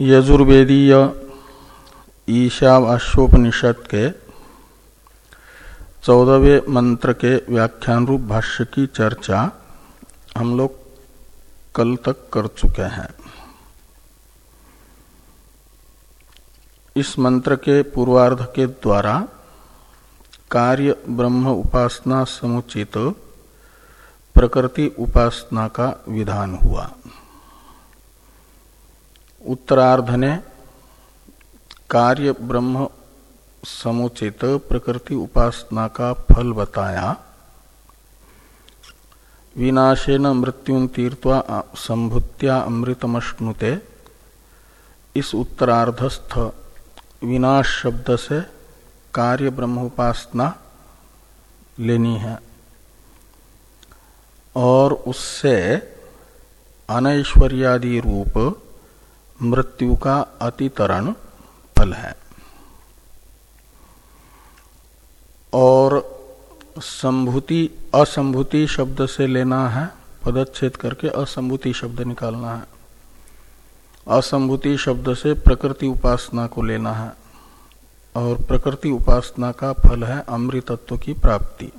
यजुर्वेदीय ईशावाश्योपनिषद के चौदहवें मंत्र के व्याख्यान रूप भाष्य की चर्चा हम लोग कल तक कर चुके हैं। इस मंत्र के पूर्वार्ध के द्वारा कार्य ब्रह्म उपासना समुचित प्रकृति उपासना का विधान हुआ। उत्तरार्ध ने कार्य ब्रह्म समुचित प्रकृति उपासना का फल बताया। विनाशेन मृत्यु तीर्थवा संभुत्या अमृतमश्नुते। इस उत्तरार्धस्थ विनाश शब्द से कार्य ब्रह्म उपासना लेनी है। और उससे अनैश्वर्यादि रूप मृत्यु का अतितरण फल है। और संभूति, असंभूति शब्द से लेना है, पदच्छेद करके असंभूति शब्द निकालना है। असंभूति शब्द से प्रकृति उपासना को लेना है। और प्रकृति उपासना का फल है अमृतत्व की प्राप्ति।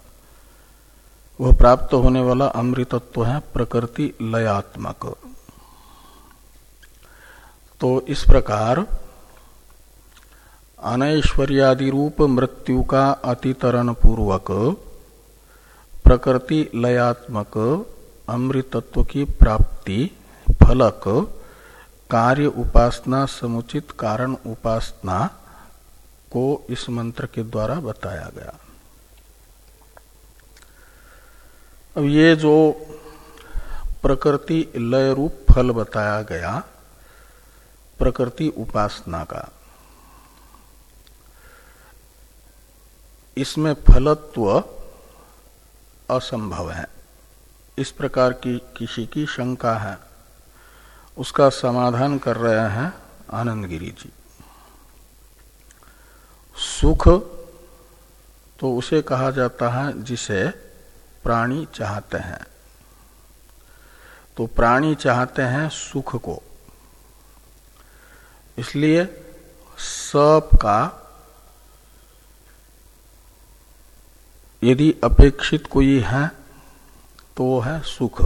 वह प्राप्त होने वाला अमृतत्व है प्रकृति लयात्मक। तो इस प्रकार अनैश्वर्यादि रूप मृत्यु का अतितरण पूर्वक प्रकृति लयात्मक अमृतत्व की प्राप्ति, फलक, कार्य उपासना, समुचित कारण उपासना को इस मंत्र के द्वारा बताया गया। अब ये जो प्रकृति लय रूप फल बताया गया प्रकृति उपासना का। इसमें फलत्व असंभव है। इस प्रकार की किसी की शंका है, उसका समाधान कर रहे हैं आनंद गिरी जी। सुख तो उसे कहा जाता है जिसे प्राणी चाहते हैं। तो प्राणी चाहते हैं सुख को। इसलिए सब का यदि अपेक्षित कोई है तो वो है सुख।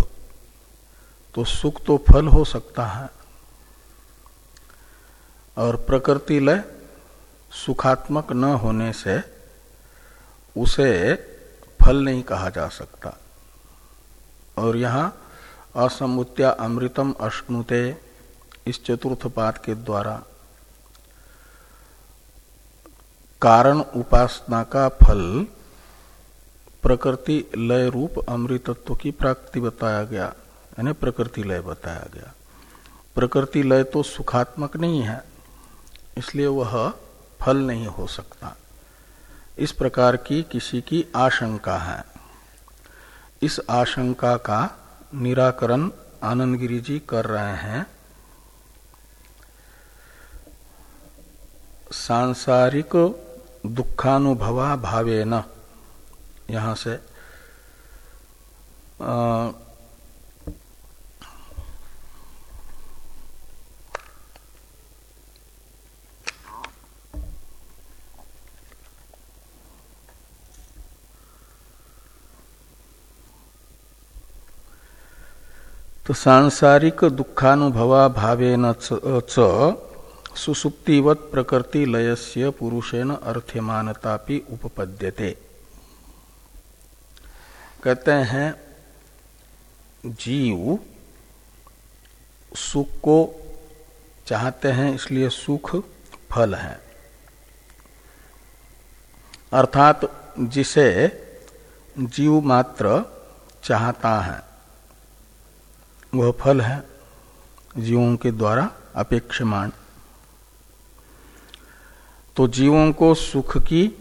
तो सुख तो फल हो सकता है। और प्रकृति लय सुखात्मक न होने से उसे फल नहीं कहा जा सकता। और यहाँ असमुत्या अमृतम अश्नुते इस चतुर्थ पाद के द्वारा कारण उपासना का फल प्रकृति लय रूप अमृतत्व की प्राप्ति बताया गया, यानी प्रकृति लय बताया गया। प्रकृति लय तो सुखात्मक नहीं है, इसलिए वह फल नहीं हो सकता। इस प्रकार की किसी की आशंका है। इस आशंका का निराकरण आनंद गिरी जी कर रहे हैं। सांसारिक दुखानुभवा भावे न यहाँ से आ, तो सांसारिक दुखानुभवा भावेन च सुसुप्तिवत प्रकृति लयस्य पुरुषेण अर्थ्यमानतापि उपपद्यते। कहते हैं, जीव सुख को चाहते हैं, इसलिए सुख फल है। अर्थात जिसे जीव मात्र चाहता है, वह फल है, जीवों के द्वारा अपेक्षमान तो जीवों को सुख की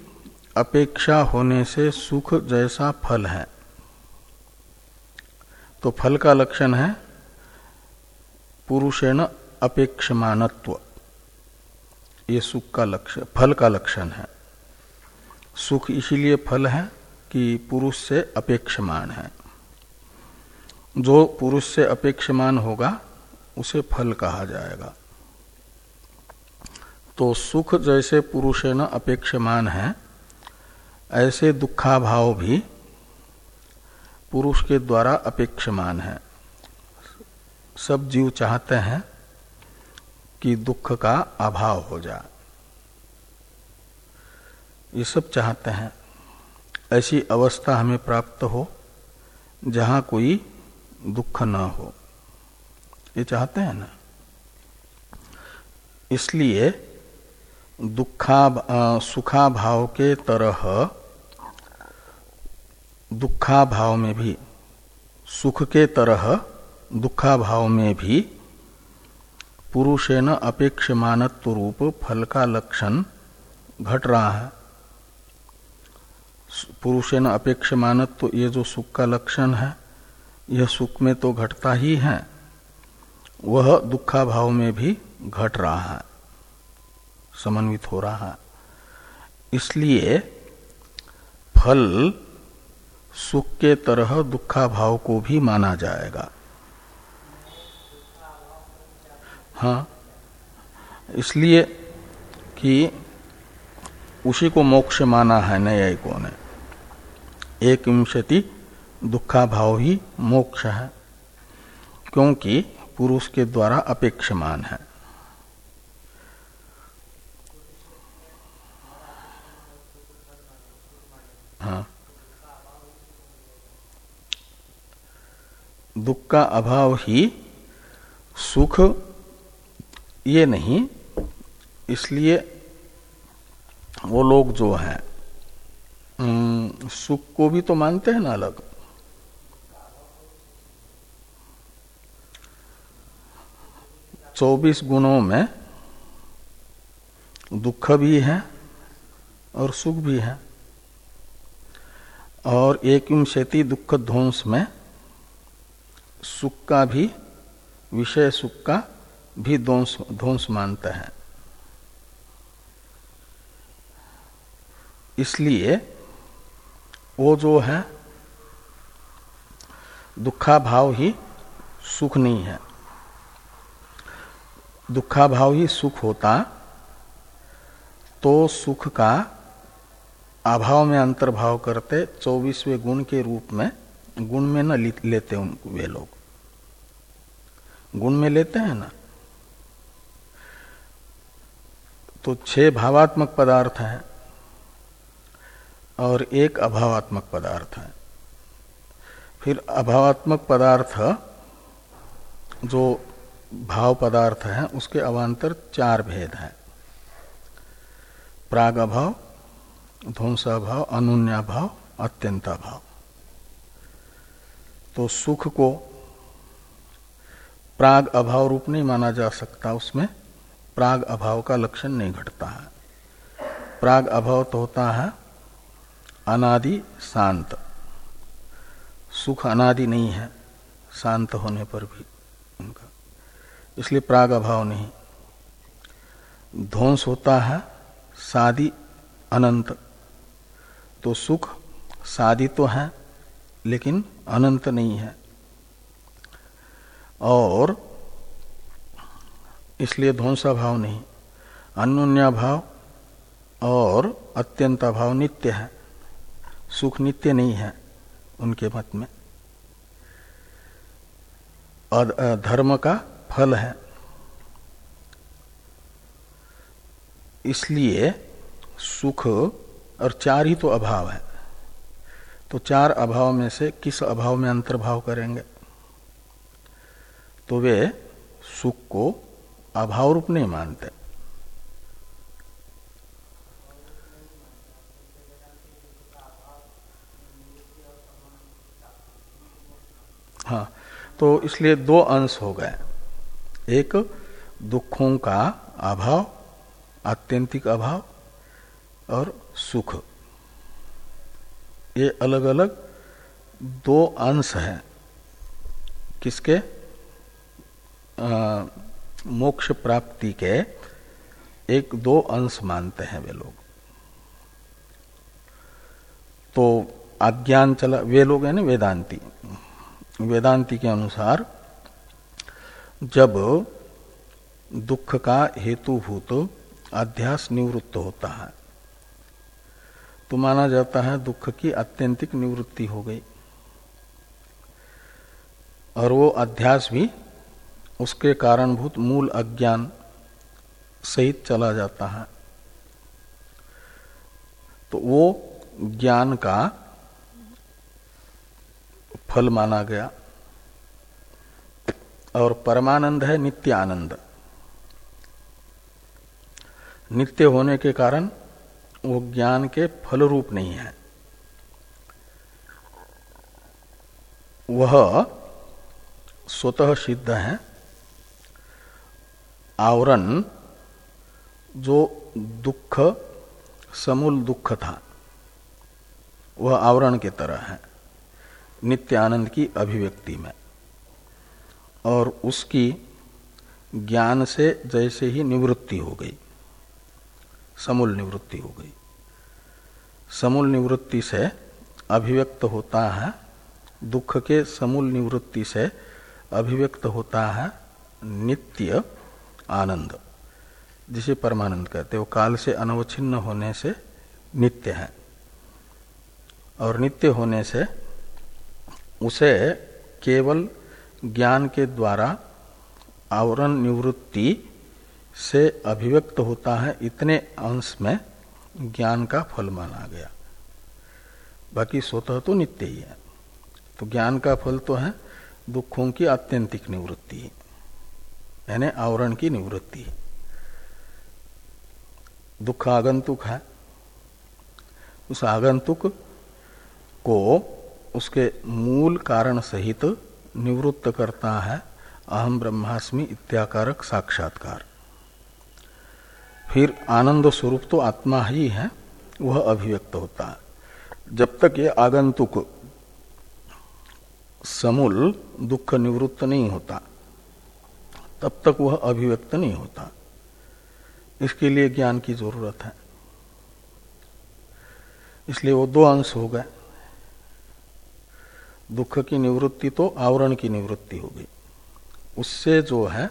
अपेक्षा होने से सुख जैसा फल है। तो फल का लक्षण है पुरुषेण अपेक्षमानत्व। ये सुख का लक्षण फल का लक्षण है। सुख इसीलिए फल है कि पुरुष से अपेक्षमान है। जो पुरुष से अपेक्षमान होगा, उसे फल कहा जाएगा। तो सुख जैसे पुरुष न अपेक्षमान है, ऐसे दुखाभाव भी पुरुष के द्वारा अपेक्षमान है। सब जीव चाहते हैं कि दुख का अभाव हो जाए ये सब चाहते हैं। ऐसी अवस्था हमें प्राप्त हो जहाँ कोई दुख न हो। ये चाहते हैं ना? इसलिए दुखा सुखा भाव के तरह, दुखा भाव में भी, सुख के तरह, दुखा भाव में भी पुरुषेन अपेक्षमानत्व रूप फल का लक्षण घट रहा है। पुरुषेन अपेक्षमानत्व, ये जो सुख का लक्षण है, यह सुख में तो घटता ही है, वह दुखा भाव में भी घट रहा है। समन्वित हो रहा है। इसलिए फल सुख के तरह दुखा भाव को भी माना जाएगा। हाँ इसलिए कि उसी को मोक्ष माना है न्यायिकों ने एक विंशति दुखा भाव ही मोक्ष है, क्योंकि पुरुष के द्वारा अपेक्षमान है। हाँ। दुख का अभाव ही सुख ये नहीं, इसलिए वो लोग जो हैं सुख को भी तो मानते हैं ना अलग। चौबीस गुणों में दुख भी है और सुख भी है। और एक विंशति दुख ध्वंस में सुख का भी, विषय सुख का भी ध्वंस ध्वंस मानते हैं। इसलिए वो जो है दुखा भाव ही सुख नहीं है। दुखा भाव ही सुख होता तो सुख का अभाव में अंतर्भाव करते चौबीसवें गुण के रूप में गुण में न लेते उन वे लोग। गुण में लेते हैं ना? तो छह भावात्मक पदार्थ हैं और एक अभावात्मक पदार्थ है। फिर अभावात्मक पदार्थ जो भाव पदार्थ है, उसके अवान्तर चार भेद हैं। प्राग अभाव ध्वंसा भाव अनुन्या भाव अत्यंता भाव तो सुख को प्राग अभाव रूप नहीं माना जा सकता, उसमें प्राग अभाव का लक्षण नहीं घटता है। प्राग अभाव तो होता है अनादि, शांत। सुख अनादि नहीं है, शांत होने पर भी उनका। इसलिए प्राग अभाव नहीं। ध्वंस होता है, सादी, अनंत। तो सुख, सादी तो है, लेकिन अनंत नहीं है। और इसलिए ध्वंसा भाव नहीं, अन्योन्या भाव और अत्यंत भाव नित्य है। सुख नित्य नहीं है उनके मत में। और धर्म का फल है। इसलिए सुख और चार ही तो अभाव है। तो चार अभाव में से किस अभाव में अंतर्भाव करेंगे? तो वे सुख को अभाव रूप नहीं मानते। हाँ तो इसलिए दो अंश हो गए। एक, दुखों का अभाव, आत्यंतिक अभाव, और सुख। ये अलग अलग दो अंश हैं। किसके? आ, मोक्ष प्राप्ति के एक दो अंश मानते हैं वे लोग। तो अज्ञान चला वे लोग है ना वेदांती। वेदांति के अनुसार जब दुख का हेतुभूत अध्यास निवृत्त होता है तो माना जाता है दुख की अत्यंतिक निवृत्ति हो गई। और वो अध्यास भी उसके कारणभूत मूल अज्ञान सहित चला जाता है। तो वो ज्ञान का फल माना गया। और परमानंद है नित्य आनंद नित्य होने के कारण वो ज्ञान के फल रूप नहीं है। वह स्वतः सिद्ध है। आवरण जो दुख, समूल दुख था, वह आवरण की तरह है, नित्य आनंद की अभिव्यक्ति में। और उसकी ज्ञान से जैसे ही निवृत्ति हो गई। समूल निवृत्ति हो गई। समूल निवृत्ति से अभिव्यक्त होता है, दुख के समूल निवृत्ति से अभिव्यक्त होता है नित्य आनंद। जिसे परमानंद कहते हो काल से अनवच्छिन्न होने से नित्य है। और नित्य होने से उसे केवल ज्ञान के द्वारा आवरण निवृत्ति से अभिव्यक्त होता है, इतने अंश में ज्ञान का फल माना गया। बाकी स्वतः तो नित्य ही है। तो ज्ञान का फल तो है, दुखों की आत्यंतिक निवृत्ति, यानी आवरण की निवृत्ति। दुख आगंतुक है। उस आगंतुक को उसके मूल कारण सहित निवृत्त करता है अहम ब्रह्मास्मि इत्याकारक साक्षात्कार। फिर आनंद स्वरूप तो आत्मा ही है, वह अभिव्यक्त होता है। जब तक ये आगंतुक समूल दुख निवृत्त नहीं होता, तब तक वह अभिव्यक्त नहीं होता। इसके लिए ज्ञान की ज़रूरत है। इसलिए वो दो अंश हो गए। दुख की निवृत्ति तो आवरण की निवृत्ति हो गई। उससे जो है,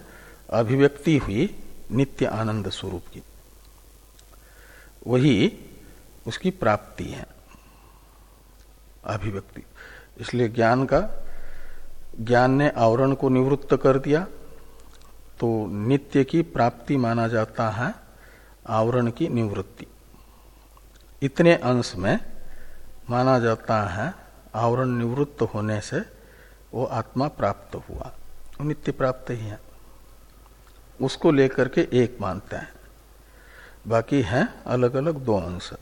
अभिव्यक्ति हुई नित्य आनंद स्वरूप की। वही उसकी प्राप्ति है, अभिव्यक्ति। इसलिए ज्ञान का, ज्ञान ने आवरण को निवृत्त कर दिया तो नित्य की प्राप्ति माना जाता है, आवरण की निवृत्ति। इतने अंश में माना जाता है, आवरण निवृत्त होने से वो आत्मा प्राप्त हुआ। नित्य प्राप्त ही है। उसको लेकर के एक मानता है। बाकी है अलग अलग दो अंश।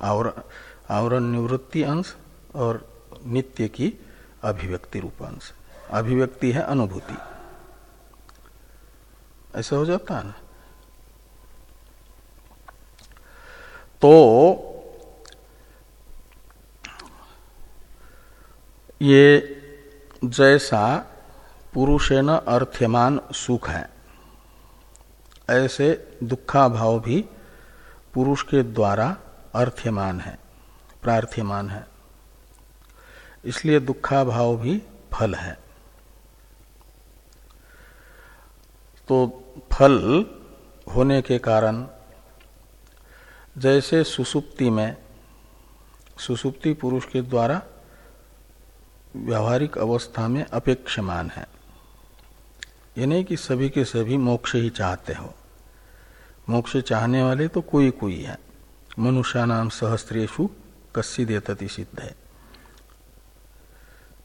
आवरण आवरण निवृत्ति अंश और नित्य की अभिव्यक्ति रूप अंश। अभिव्यक्ति है अनुभूति। ऐसा हो जाता है ना? तो ये जैसा पुरुषेन अर्थ्यमान सुख है। ऐसे दुखा भाव भी पुरुष के द्वारा अर्थ्यमान है, प्रार्थ्यमान है। इसलिए दुखा भाव भी फल है। तो फल होने के कारण जैसे सुसुप्ति में सुसुप्ति पुरुष के द्वारा व्यावहारिक अवस्था में अपेक्षमान है। ये नहीं कि सभी के सभी मोक्ष ही चाहते हो। मोक्ष चाहने वाले तो कोई कोई है। मनुष्य नाम सहस्त्रेशु कस्सी देतति सिद्ध है।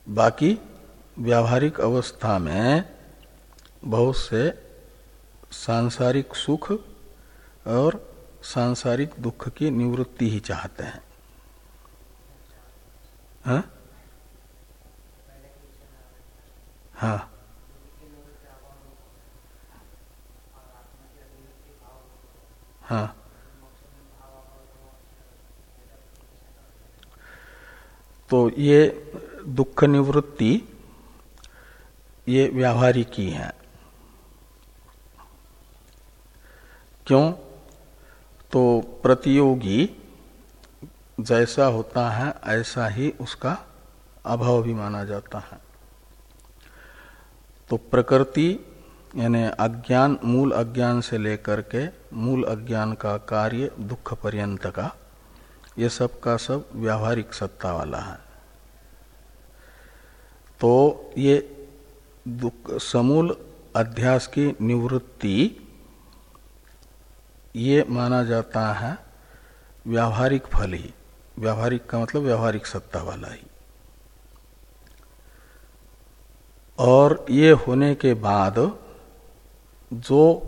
बाकी व्यावहारिक अवस्था में बहुत से सांसारिक सुख और सांसारिक दुख की निवृत्ति ही चाहते हैं। हा? हाँ। हाँ। तो ये दुख निवृत्ति ये व्यावहारिकी है। क्यों? तो प्रतियोगी जैसा होता है, ऐसा ही उसका अभाव भी माना जाता है। तो प्रकृति यानी अज्ञान, मूल अज्ञान से लेकर के मूल अज्ञान का कार्य दुख पर्यंत का, ये सब का सब व्यावहारिक सत्ता वाला है। तो ये दुख, समूल अध्यास की निवृत्ति, ये माना जाता है व्यावहारिक फल ही। व्यावहारिक का मतलब व्यावहारिक सत्ता वाला ही। और ये होने के बाद जो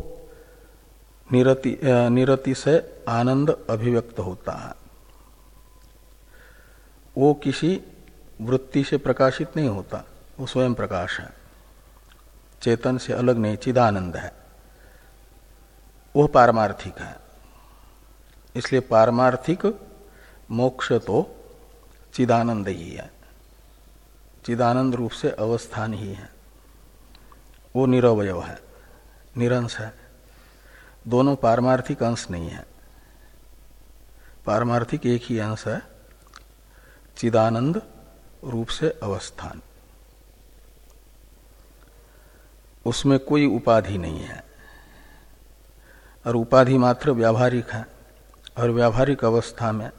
निरति निरति से आनंद अभिव्यक्त होता है। वो किसी वृत्ति से प्रकाशित नहीं होता, वो स्वयं प्रकाश है। चेतन से अलग नहीं, चिदानंद है। वो पारमार्थिक है। इसलिए पारमार्थिक मोक्ष तो चिदानंद ही है। चिदानंद रूप से अवस्थान ही है। वो निरवय है। निरंश है। दोनों पारमार्थिक अंश नहीं है। पारमार्थिक एक ही अंश है, चिदानंद रूप से अवस्थान। उसमें कोई उपाधि नहीं है। और उपाधि मात्र व्यावहारिक है, और व्यावहारिक अवस्था में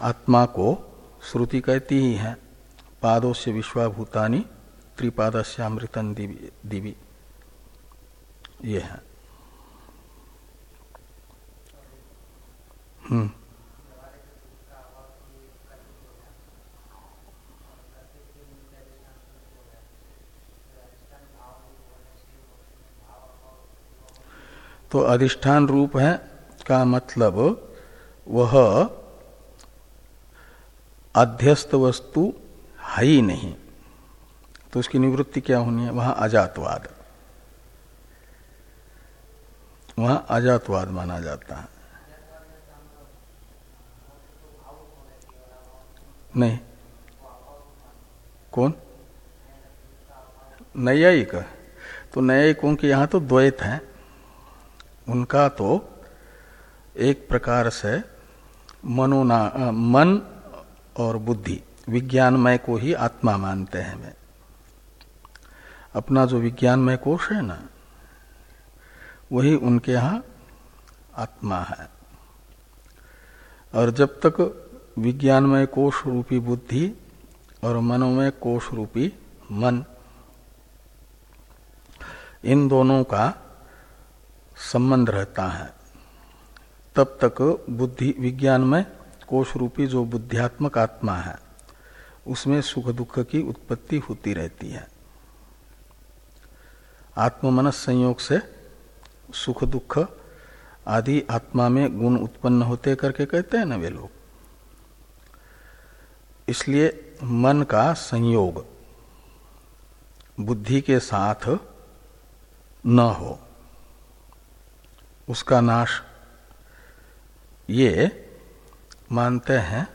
आत्मा को श्रुति कहती ही है पादों से विश्वाभूतानी त्रिपाद से अमृतन दिवी। ये है हम्म तो अधिष्ठान रूप है का मतलब वह अध्यस्त वस्तु है ही नहीं। तो उसकी निवृत्ति क्या होनी है? वहाँ अजातवाद। वहाँ अजातवाद माना जाता है। नहीं। कौन? न्यायिक। तो न्यायिकों के यहाँ तो द्वैत है। उनका तो एक प्रकार से मनोना मन और बुद्धि, विज्ञानमय को ही आत्मा मानते हैं वे। अपना जो विज्ञानमय कोष है ना वही उनके यहाँ आत्मा है। और जब तक विज्ञानमय कोष रूपी बुद्धि और मनोमय कोष रूपी मन, इन दोनों का संबंध रहता है, तब तक बुद्धि विज्ञान में कोष रूपी जो बुद्धियात्मक आत्मा है, उसमें सुख दुख की उत्पत्ति होती रहती है। आत्म मनस संयोग से सुख दुख आदि आत्मा में गुण उत्पन्न होते करके कहते हैं ना वे लोग। इसलिए मन का संयोग, बुद्धि के साथ न हो, उसका नाश, ये मानते हैं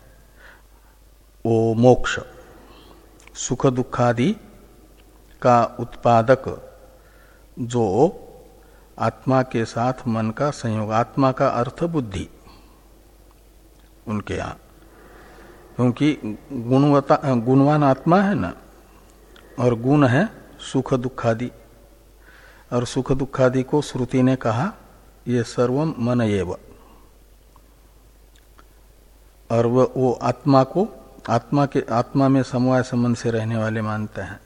वो मोक्ष सुख दुखादि का उत्पादक जो आत्मा के साथ मन का संयोग, आत्मा का अर्थ बुद्धि उनके यहाँ। क्योंकि गुणवता, गुणवान आत्मा है ना, और गुण है सुख दुखादि। और सुख दुखादि को श्रुति ने कहा, ये सर्वम मन एव। और वह वो आत्मा को, आत्मा के, आत्मा में समवाय संबंध से रहने वाले मानते हैं।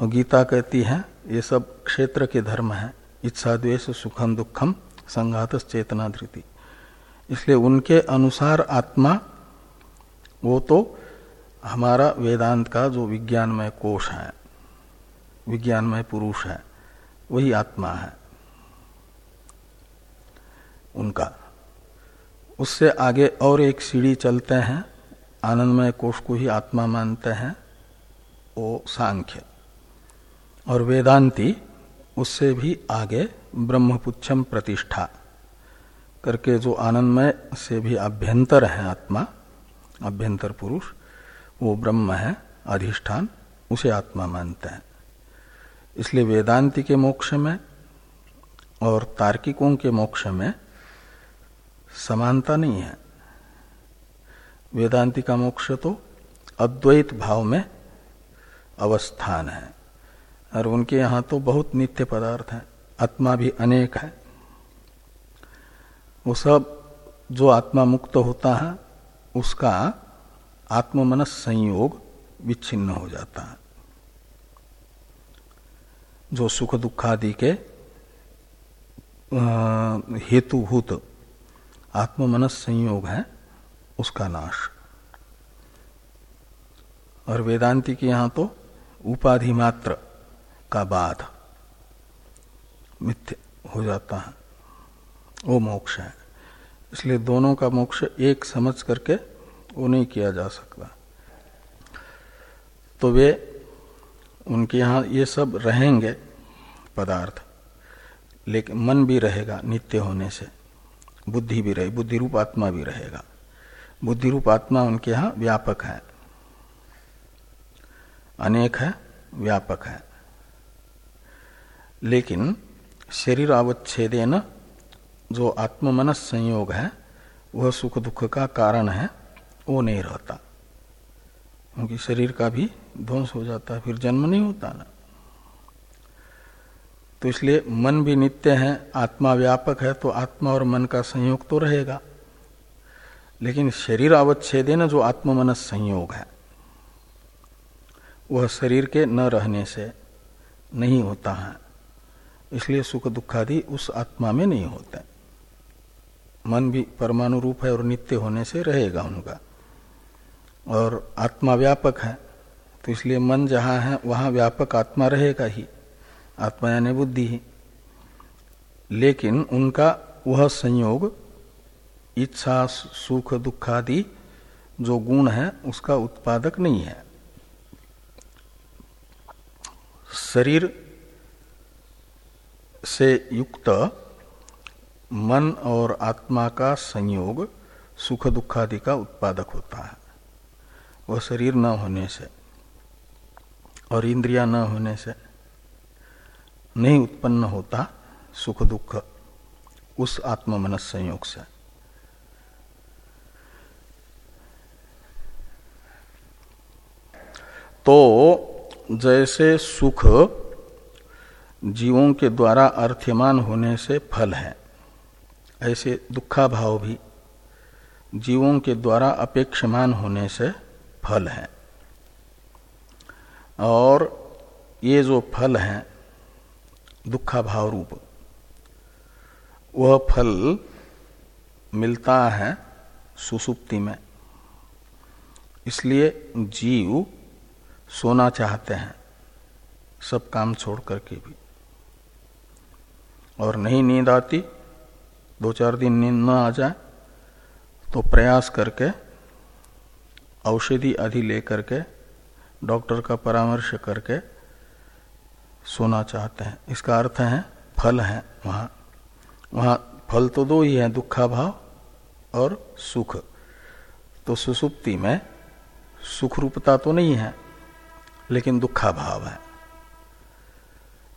और गीता कहती है, ये सब क्षेत्र के धर्म है। इच्छा द्वेष सुखम दुखम संघात चेतना धृति इसलिए उनके अनुसार आत्मा, वो तो हमारा वेदांत का जो विज्ञानमय कोष है, विज्ञानमय पुरुष है, वही आत्मा है, उनका। उससे आगे और एक सीढ़ी चलते हैं, आनंदमय कोष को ही आत्मा मानते हैं, वो सांख्य। और वेदांती उससे भी आगे ब्रह्मपुच्छम प्रतिष्ठा। करके जो आनंदमय से भी अभ्यंतर है आत्मा। अभ्यंतर पुरुष, वो ब्रह्म है, अधिष्ठान, उसे आत्मा मानते हैं। इसलिए वेदांति के मोक्ष में और तार्किकों के मोक्ष में समानता नहीं है। वेदांति का मोक्ष तो अद्वैत भाव में अवस्थान है। और उनके यहाँ तो बहुत नित्य पदार्थ है। आत्मा भी अनेक है। वो सब जो आत्मा मुक्त होता है, उसका आत्ममनस संयोग विच्छिन्न हो जाता है। जो सुख दुखादि के हेतुभूत आत्ममनस संयोग है, उसका नाश। और वेदांति के यहाँ तो उपाधि मात्र का बाध मिथ्य हो जाता है। वो मोक्ष है। इसलिए दोनों का मोक्ष एक समझ करके वो नहीं किया जा सकता। तो वे उनके यहाँ ये सब रहेंगे पदार्थ। लेकिन मन भी रहेगा नित्य होने से। बुद्धि भी रहे बुद्धि रूप आत्मा भी रहेगा। बुद्धि रूप आत्मा उनके यहाँ व्यापक है। अनेक है, व्यापक है। लेकिन शरीर अवच्छेदेन जो आत्ममनस संयोग है, वह सुख दुख का कारण है, वो नहीं रहता। क्योंकि शरीर का भी ध्वंस हो जाता है, फिर जन्म नहीं होता ना। तो इसलिए मन भी नित्य है, आत्मा व्यापक है तो आत्मा और मन का संयोग तो रहेगा। लेकिन शरीर अवच्छेदे न जो आत्ममनस संयोग है, वह शरीर के न रहने से नहीं होता है। इसलिए सुख दुखादि उस आत्मा में नहीं होते। मन भी परमाणु रूप है और नित्य होने से रहेगा उनका। और आत्मा व्यापक है तो इसलिए मन जहाँ है, वहाँ व्यापक आत्मा रहेगा ही। आत्मा यानी बुद्धि ही। लेकिन उनका वह संयोग, इच्छा, सुख, दुखादि जो गुण है, उसका उत्पादक नहीं है। शरीर से युक्त मन और आत्मा का संयोग सुख दुखादि का उत्पादक होता है। वह शरीर न होने से और इंद्रिया न होने से नहीं उत्पन्न होता सुख दुख उस आत्म मनस संयोग से। तो जैसे सुख जीवों के द्वारा अर्थ्यमान होने से फल है। ऐसे दुखा भाव भी जीवों के द्वारा अपेक्षमान होने से फल है। और ये जो फल है दुखा भाव रूप, वह फल मिलता है सुसुप्ति में। इसलिए जीव सोना चाहते हैं, सब काम छोड़ करके भी। और नहीं नींद आती, दो चार दिन नींद न आ जाए तो प्रयास करके, औषधि आदि लेकर के, डॉक्टर का परामर्श करके सोना चाहते हैं। इसका अर्थ है, फल है वहाँ। वहाँ फल तो दो ही है दुखा भाव और सुख। तो सुसुप्ति में सुख रूपता तो नहीं है, लेकिन दुखा भाव है।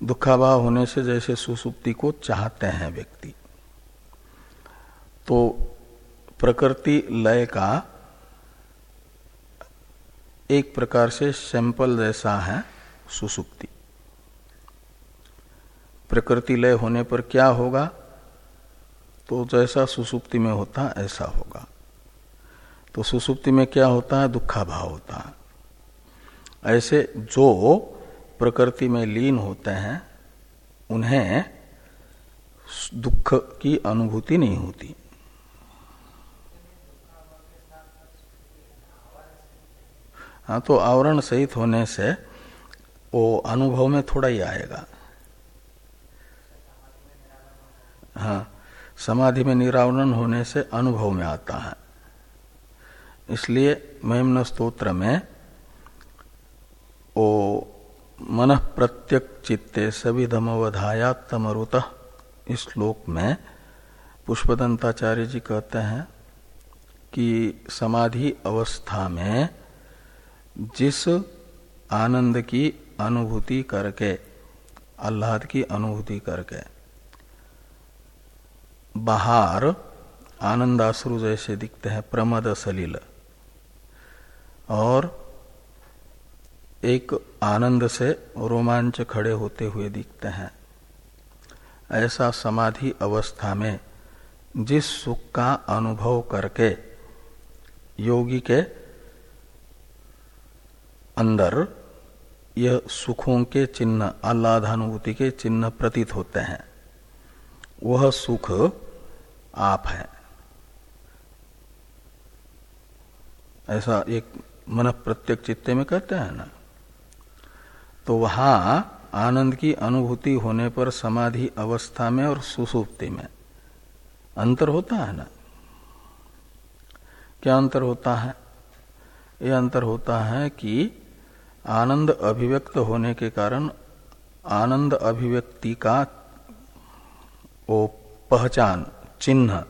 दुखा भाव होने से जैसे सुसुप्ति को चाहते हैं व्यक्ति। तो प्रकृति लय का एक प्रकार से सैंपल जैसा है सुसुप्ति। प्रकृति लय होने पर क्या होगा? तो जैसा सुसुप्ति में होता है, ऐसा होगा। तो सुसुप्ति में क्या होता है? दुखा भाव होता है। ऐसे जो प्रकृति में लीन होते हैं, उन्हें दुख की अनुभूति नहीं होती। हाँ तो आवरण सहित होने से वो अनुभव में थोड़ा ही आएगा। हाँ समाधि में निरावरण होने से अनुभव में आता है। इसलिए महिमन स्त्रोत्र में ओ मन प्रत्यक चित्ते सभी धमवधाया तमरुत इस श्लोक में पुष्पदंताचार्य जी कहते हैं कि समाधि अवस्था में जिस आनंद की अनुभूति करके, आह्लाद की अनुभूति करके, बाहर आनंदाश्रु जैसे दिखते हैं, प्रमद सलील, और एक आनंद से रोमांच खड़े होते हुए दिखते हैं। ऐसा समाधि अवस्था में जिस सुख का अनुभव करके योगी के अंदर यह सुखों के चिन्ह, आह्लादानुभूति के चिन्ह प्रतीत होते हैं, वह सुख आप है। ऐसा एक मन प्रत्येक चित्ते में कहते हैं ना। तो वहाँ आनंद की अनुभूति होने पर समाधि अवस्था में और सुसुप्ति में अंतर होता है ना? क्या अंतर होता है? यह अंतर होता है कि आनंद अभिव्यक्त होने के कारण आनंद अभिव्यक्ति का वो पहचान, चिन्ह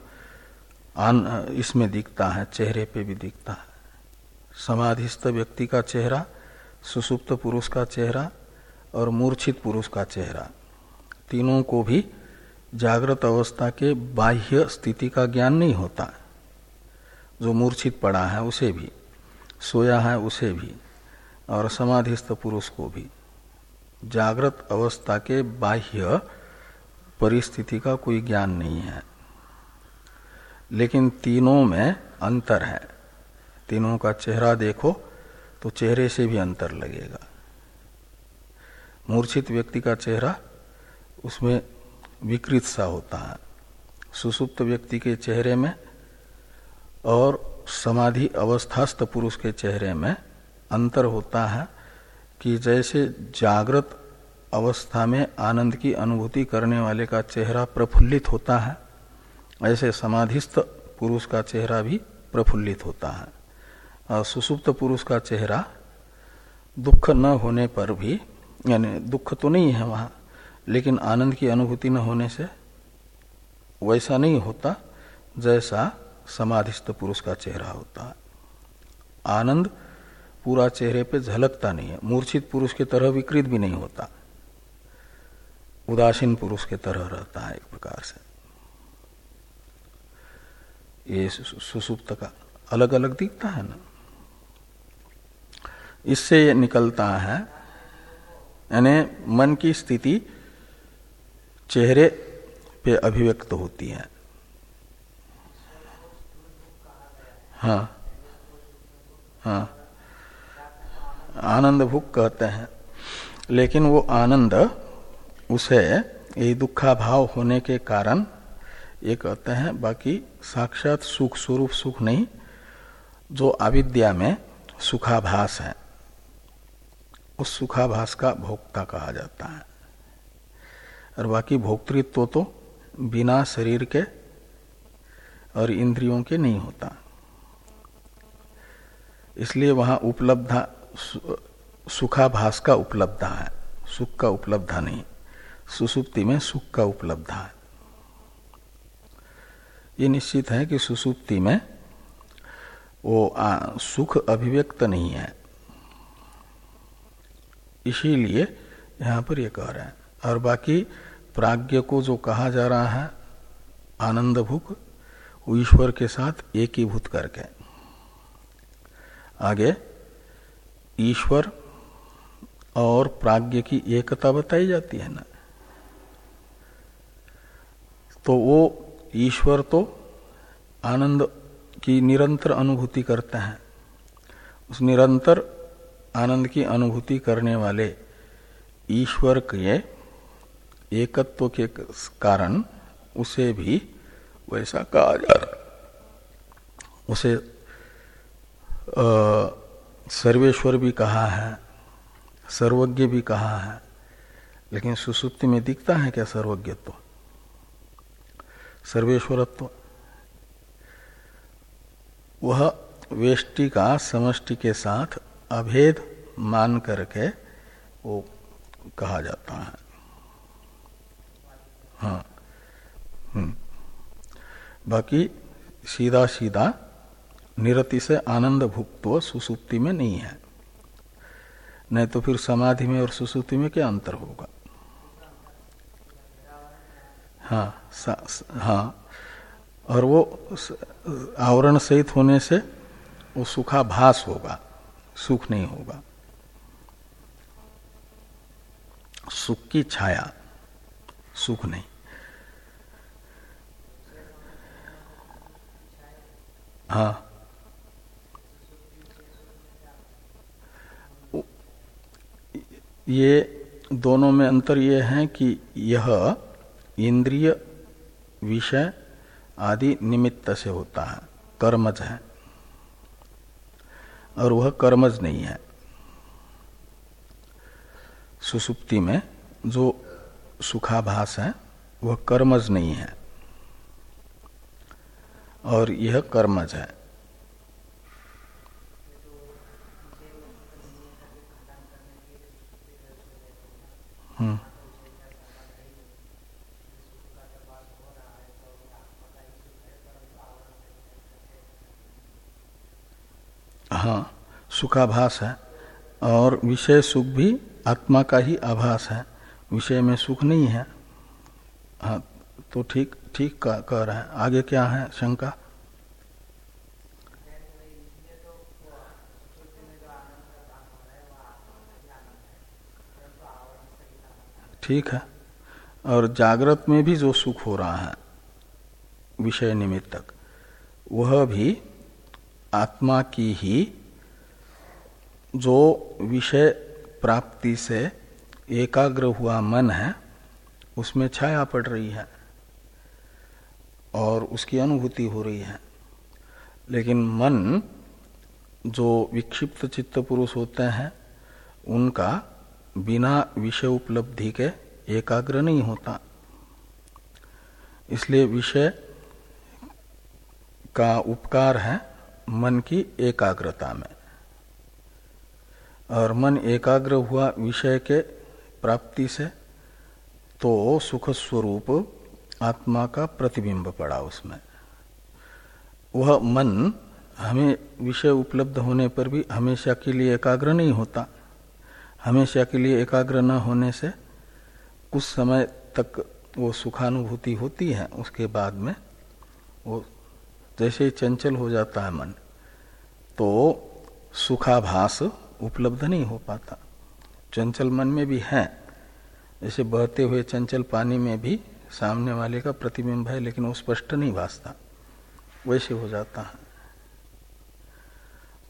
इसमें दिखता है, चेहरे पे भी दिखता है। समाधिस्थ व्यक्ति का चेहरा सुसुप्त पुरुष का चेहरा और मूर्छित पुरुष का चेहरा। तीनों को भी जागृत अवस्था के बाह्य स्थिति का ज्ञान नहीं होता। जो मूर्छित पड़ा है, उसे भी। सोया है, उसे भी। और समाधिस्थ पुरुष को भी। जागृत अवस्था के बाह्य परिस्थिति का कोई ज्ञान नहीं है। लेकिन तीनों में अंतर है। तीनों का चेहरा देखो तो चेहरे से भी अंतर लगेगा। मूर्छित व्यक्ति का चेहरा उसमें विकृत सा होता है। सुसुप्त व्यक्ति के चेहरे में और समाधि अवस्थास्थ पुरुष के चेहरे में अंतर होता है कि जैसे जागृत अवस्था में आनंद की अनुभूति करने वाले का चेहरा प्रफुल्लित होता है, ऐसे समाधिस्थ पुरुष का चेहरा भी प्रफुल्लित होता है। सुसुप्त पुरुष का चेहरा, दुख न होने पर भी, यानी दुख तो नहीं है वहाँ, लेकिन आनंद की अनुभूति न होने से वैसा नहीं होता जैसा समाधिस्थ पुरुष का चेहरा होता। है आनंद पूरा चेहरे पे झलकता नहीं है, मूर्छित पुरुष के तरह विकृत भी नहीं होता। उदासीन पुरुष के तरह रहता है एक प्रकार से। ये सुसुप्त का अलग अलग दिखता है ना। इससे ये निकलता है। यानी मन की स्थिति चेहरे पे अभिव्यक्त होती है। हाँ हाँ। आनंद भूख कहते हैं। लेकिन वो आनंद, उसे यही दुखा भाव होने के कारण ये कहते हैं, बाकी साक्षात सुख स्वरूप सुख नहीं, जो अविद्या में सुखाभास है। उस सुखाभास का भोक्ता कहा जाता है। और बाकी भोक्तृत्व तो बिना शरीर के और इंद्रियों के नहीं होता। इसलिए वहाँ उपलब्धा सुखाभास का उपलब्धा है। सुख का उपलब्धा नहीं। सुसुप्ति में सुख का उपलब्धा है। ये निश्चित है कि सुसुप्ति में वो आ, सुख अभिव्यक्त नहीं है। इसीलिए यहाँ पर ये कह रहे हैं। और बाकी प्राज्ञ को जो कहा जा रहा है, आनंद भूख, वो ईश्वर के साथ एकीभूत करके। आगे, ईश्वर और प्राज्ञ की एकता बताई जाती है ना? तो वो ईश्वर तो आनंद की निरंतर अनुभूति करते हैं। उस निरंतर आनंद की अनुभूति करने वाले ईश्वर के एकत्व के कारण उसे भी वैसा कहा जा रहा उसे आ, सर्वेश्वर भी कहा है सर्वज्ञ भी कहा है लेकिन सुसुप्ति में दिखता है क्या सर्वज्ञत्व? सर्वेश्वरत्व। वह वेष्टि का समष्टि के साथ अभेद मान करके वो कहा जाता है। हाँ। हम्म। बाकी सीधा सीधा निरति से आनंद भुक्तो सुसुप्ति में नहीं है। नहीं तो फिर समाधि में और सुसुप्ति में क्या अंतर होगा? हाँ हाँ। और वो आवरण सहित होने से वो सुखा भास होगा। सुख नहीं होगा। सुख की छाया, सुख नहीं। हाँ। ये दोनों में अंतर यह है कि यह इंद्रिय विषय आदि निमित्त से होता है, कर्मज है। और वह कर्मज नहीं है। सुसुप्ति में जो सुखाभास है, वह कर्मज नहीं है। और यह कर्मज है। हम्म। हाँ सुखाभास है। और विषय सुख भी आत्मा का ही आभास है। विषय में सुख नहीं है। हाँ तो ठीक ठीक कह रहे हैं। आगे क्या है शंका? ठीक है। और जागृत में भी जो सुख हो रहा है, विषय निमित्तक, वह भी आत्मा की ही जो विषय प्राप्ति से एकाग्र हुआ मन है, उसमें छाया पड़ रही है और उसकी अनुभूति हो रही है। लेकिन मन जो विक्षिप्त चित्त पुरुष होते हैं, उनका बिना विषय उपलब्धि के एकाग्र नहीं होता। इसलिए विषय का उपकार है मन की एकाग्रता में। और मन एकाग्र हुआ विषय के प्राप्ति से तो सुख स्वरूप आत्मा का प्रतिबिंब पड़ा उसमें। वह मन हमें विषय उपलब्ध होने पर भी हमेशा के लिए एकाग्र नहीं होता। हमेशा के लिए एकाग्र न होने से कुछ समय तक वो सुखानुभूति होती है, उसके बाद में वो जैसे चंचल हो जाता है मन तो सुखाभास उपलब्ध नहीं हो पाता। चंचल मन में भी है। जैसे बहते हुए चंचल पानी में भी सामने वाले का प्रतिबिंब है, लेकिन वो स्पष्ट नहीं भासता। वैसे हो जाता है।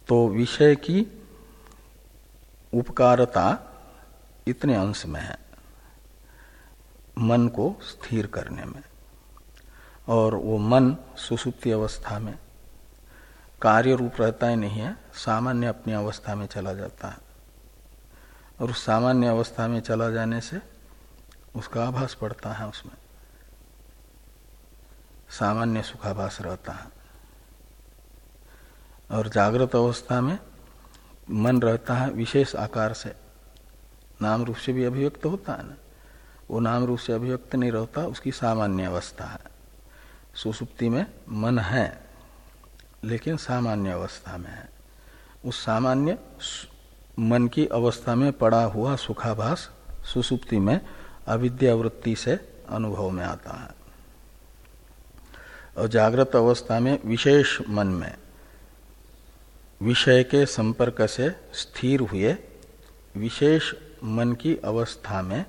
तो विषय की उपकारता इतने अंश में है, मन को स्थिर करने में। और वो मन सुसुप्ति अवस्था में कार्य रूप रहता ही नहीं है, सामान्य अपनी अवस्था में चला जाता है। और उस सामान्य अवस्था में चला जाने से उसका आभास पड़ता है उसमें। सामान्य सुखाभास रहता है। और जागृत अवस्था में मन रहता है विशेष आकार से। नाम रूप से भी अभिव्यक्त होता है ना? वो नाम रूप से अभिव्यक्त नहीं रहता, उसकी सामान्य अवस्था है। सुसुप्ति में मन है, लेकिन सामान्य अवस्था में है। उस सामान्य मन की अवस्था में पड़ा हुआ सुखाभास सुसुप्ति में अविद्यावृत्ति से अनुभव में आता है। और जागृत अवस्था में विशेष मन में, विषय के संपर्क से स्थिर हुए विशेष मन की अवस्था में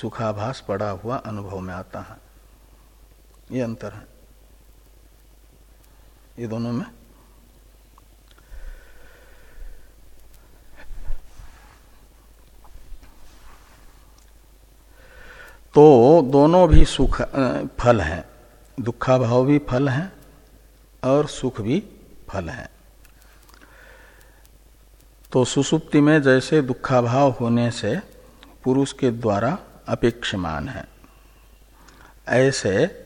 सुखाभास पड़ा हुआ अनुभव में आता है। ये अंतर है। ये दोनों में। तो दोनों भी सुख फल हैं। दुखा भाव भी फल है और सुख भी फल है। तो सुसुप्ति में जैसे दुखाभाव होने से पुरुष के द्वारा अपेक्षमान है। ऐसे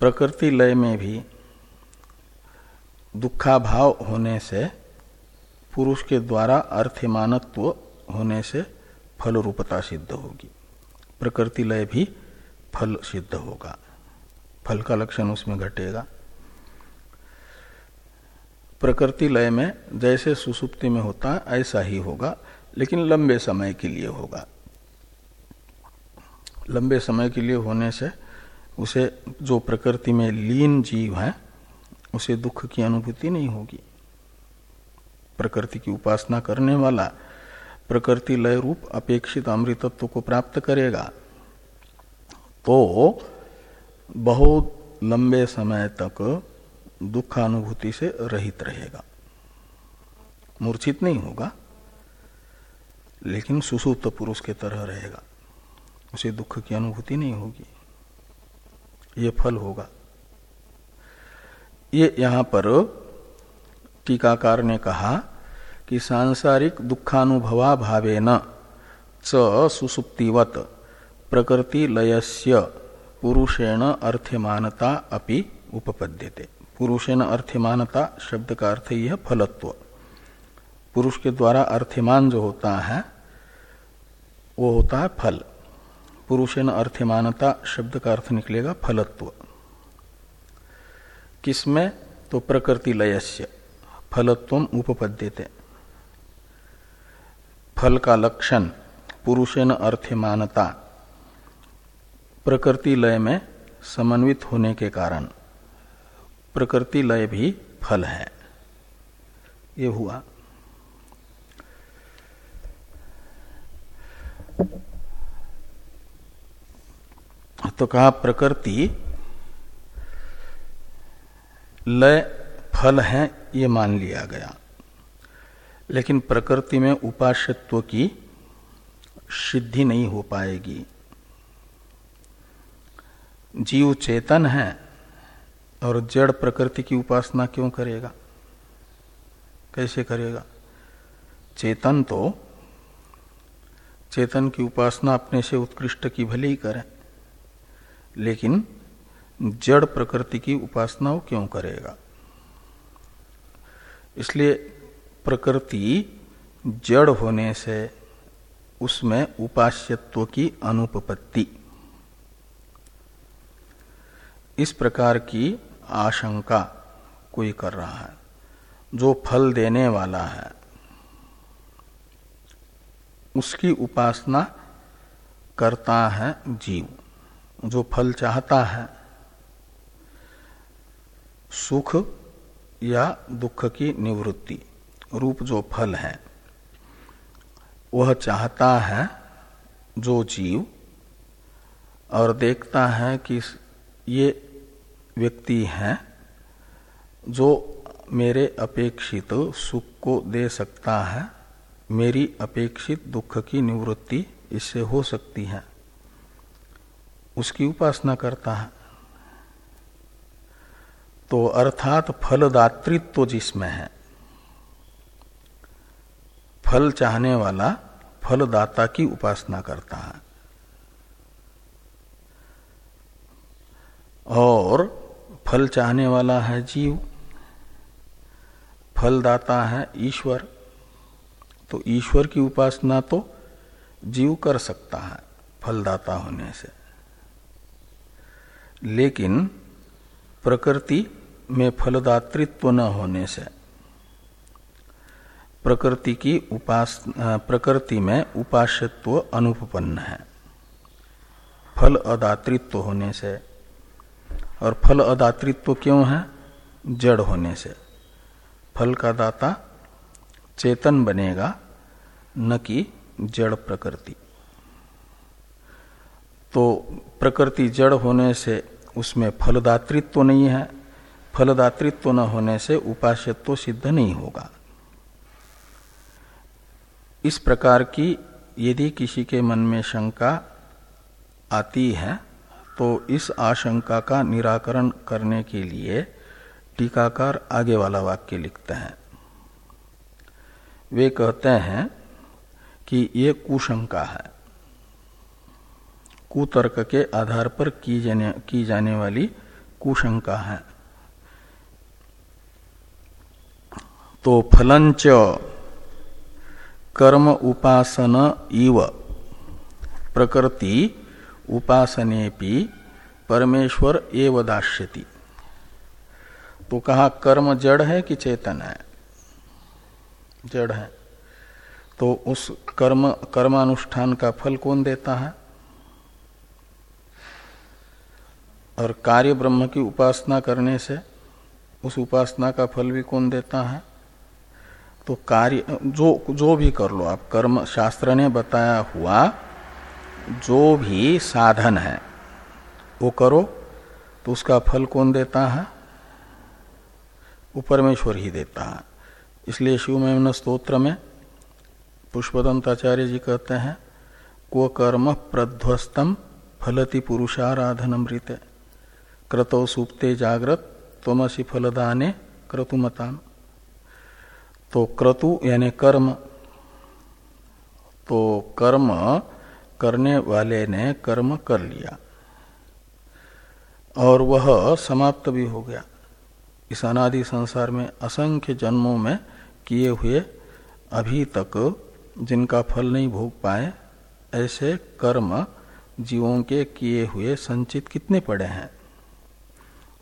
प्रकृति लय में भी दुखाभाव होने से, पुरुष के द्वारा अर्थिमानत्व होने से फल रूपता सिद्ध होगी। प्रकृति लय भी फल सिद्ध होगा। फल का लक्षण उसमें घटेगा। प्रकृति लय में जैसे सुसुप्ति में होता है ऐसा ही होगा, लेकिन लंबे समय के लिए होगा। लंबे समय के लिए होने से उसे जो प्रकृति में लीन जीव है, उसे दुख की अनुभूति नहीं होगी। प्रकृति की उपासना करने वाला प्रकृति लय रूप अपेक्षित अमृतत्व को प्राप्त करेगा। तो बहुत लंबे समय तक दुखानुभूति से रहित रहेगा। मूर्छित नहीं होगा, लेकिन सुसुप्त पुरुष के तरह रहेगा। उसे दुख की अनुभूति नहीं होगी। ये फल होगा। ये यहाँ पर टीकाकार ने कहा कि सांसारिक दुखानुभवा भावे न सुसुप्तिवत प्रकृति लयस्य पुरुषेण अर्थमानता अपि उपपद्यते। पुरुषेण अर्थमानता शब्द का अर्थ ही है फलत्व। पुरुष के द्वारा अर्थमान जो होता है, वो होता है फल। पुरुषेण अर्थमानता शब्द का अर्थ निकलेगा फलत्व। किसमें? तो प्रकृति लयस्य। फलत्व उपपद्यते। फल का लक्षण, पुरुषेण अर्थमानता प्रकृति लय में समन्वित होने के कारण। प्रकृति लय भी फल है। ये हुआ। तो कहा प्रकृति, लय, फल है, ये मान लिया गया। लेकिन प्रकृति में उपास्यत्व की सिद्धि नहीं हो पाएगी। जीव चेतन है और जड़ प्रकृति की उपासना क्यों करेगा? कैसे करेगा? चेतन तो चेतन की उपासना अपने से उत्कृष्ट की भले ही करें। लेकिन जड़ प्रकृति की उपासना वो क्यों करेगा? इसलिए प्रकृति जड़ होने से उसमें उपास्यत्व की अनुपपत्ति। इस प्रकार की आशंका कोई कर रहा है, जो फल देने वाला है, उसकी उपासना करता है जीव। जो फल चाहता है, सुख या दुख की निवृत्ति, रूप जो फल है, वह चाहता है जो जीव, और देखता है कि ये व्यक्ति है जो मेरे अपेक्षित सुख को दे सकता है, मेरी अपेक्षित दुख की निवृत्ति इससे हो सकती है। उसकी उपासना करता है। तो अर्थात फलदातृत्व तो जिसमें है, फल चाहने वाला फलदाता की उपासना करता है। और फल चाहने वाला है जीव, फलदाता है ईश्वर। तो ईश्वर की उपासना तो जीव कर सकता है फलदाता होने से। लेकिन प्रकृति में फलदातृत्व न होने से, प्रकृति की उपास प्रकृति में उपास्यत्व अनुपन्न है। फल अदातृत्व होने से, और फल अदातृत्व क्यों है? जड़ होने से। फल का दाता चेतन बनेगा, न कि जड़ प्रकृति। तो प्रकृति जड़ होने से उसमें फलदातृत्व तो नहीं है फलदातृत्व तो न होने से उपास्यत्व तो सिद्ध नहीं होगा। इस प्रकार की यदि किसी के मन में शंका आती है तो इस आशंका का निराकरण करने के लिए टीकाकार आगे वाला वाक्य लिखते हैं। वे कहते हैं कि ये कुशंका है। कुतर्क के आधार पर की जाने की जाने वाली कुशंका है। तो फलंच कर्म उपासन इव। प्रकृति उपासने परमेश्वर एव दाश्यति तो कहा, कर्म जड़ है कि चेतन है? जड़ है। तो उस कर्म, कर्मानुष्ठान का फल कौन देता है? और कार्य ब्रह्म की उपासना करने से उस उपासना का फल भी कौन देता है? तो कार्य, जो जो भी कर लो आप, कर्म शास्त्र ने बताया हुआ, जो भी साधन है, वो करो तो उसका फल कौन देता है? वो परमेश्वर ही देता है। इसलिए शिव में स्त्रोत्र में पुष्पदंताचार्य जी कहते हैं को कर्म प्रध्वस्तम फलति पुरुषाराधनमृत। क्रतो सुप्ते जागृत तमसी फलदाने क्रतुमताम। तो क्रतु यानी कर्म। तो कर्म करने वाले ने कर्म कर लिया। और वह समाप्त भी हो गया। इस अनादि संसार में असंख्य जन्मों में किए हुए अभी तक जिनका फल नहीं भोग पाए, ऐसे कर्म जीवों के किए हुए संचित कितने पड़े हैं?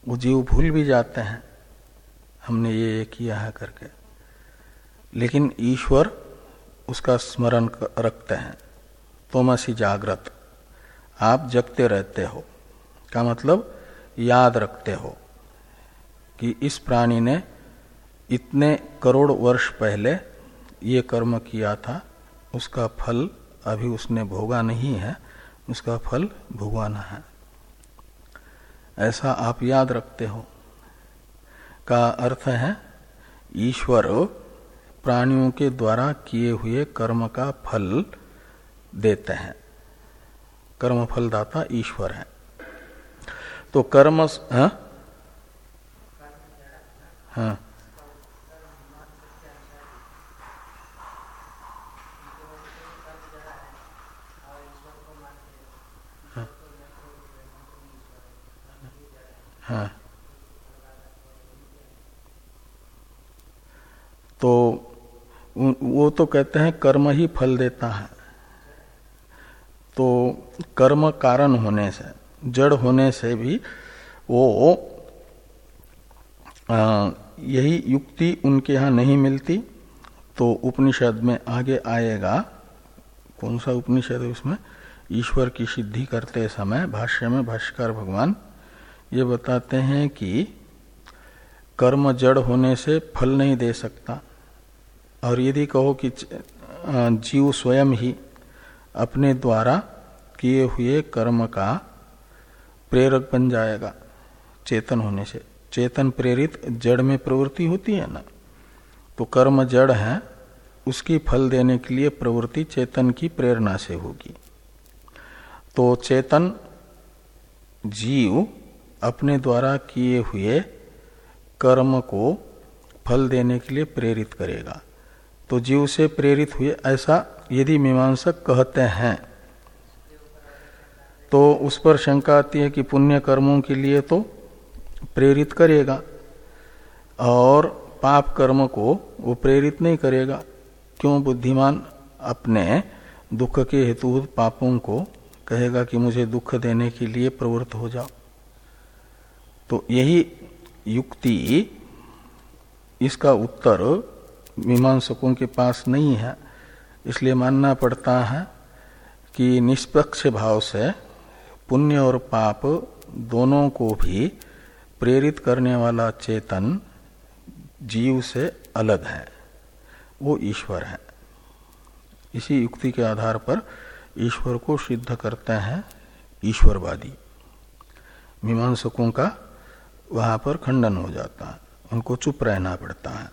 वो जीव भूल भी जाते हैं। हमने ये ये किया है करके। लेकिन ईश्वर उसका स्मरण रखते हैं। तोमसी जागृत। आप जगते रहते हो। का मतलब याद रखते हो कि इस प्राणी ने इतने करोड़ वर्ष पहले ये कर्म किया था। उसका फल अभी उसने भोगा नहीं है। उसका फल भोगवाना है। ऐसा आप याद रखते हो। का अर्थ है, ईश्वर प्राणियों के द्वारा किए हुए कर्म का फल देते हैं। कर्म फलदाता ईश्वर है। तो कर्म हाँ? हाँ। हाँ। तो वो तो कहते हैं कर्म ही फल देता है। तो कर्म कारण होने से जड़ होने से भी वो आ, यही युक्ति उनके यहाँ नहीं मिलती। तो उपनिषद में आगे आएगा। कौन सा उपनिषद है उसमें? ईश्वर की सिद्धि करते समय भाष्य में भाष्कर भगवान ये बताते हैं कि कर्म जड़ होने से फल नहीं दे सकता। और यदि कहो कि जीव स्वयं ही अपने द्वारा किए हुए कर्म का प्रेरक बन जाएगा, चेतन होने से। चेतन प्रेरित जड़ में प्रवृत्ति होती है ना? तो कर्म जड़ है, उसकी फल देने के लिए प्रवृत्ति चेतन की प्रेरणा से होगी। तो चेतन जीव अपने द्वारा किए हुए कर्म को फल देने के लिए प्रेरित करेगा। तो जीव से प्रेरित हुए ऐसा यदि मीमांसक कहते हैं तो उस पर शंका आती है कि पुण्य कर्मों के लिए तो प्रेरित करेगा और पाप कर्म को वो प्रेरित नहीं करेगा। क्यों? बुद्धिमान अपने दुख के हेतु पापों को कहेगा कि मुझे दुख देने के लिए प्रवृत्त हो जाओ। तो यही युक्ति, इसका उत्तर मीमांसकों के पास नहीं है। इसलिए मानना पड़ता है कि निष्पक्ष भाव से पुण्य और पाप दोनों को भी प्रेरित करने वाला चेतन जीव से अलग है। वो ईश्वर है। इसी युक्ति के आधार पर ईश्वर को सिद्ध करते हैं ईश्वरवादी। मीमांसकों का वहाँ पर खंडन हो जाता है, उनको चुप रहना पड़ता है।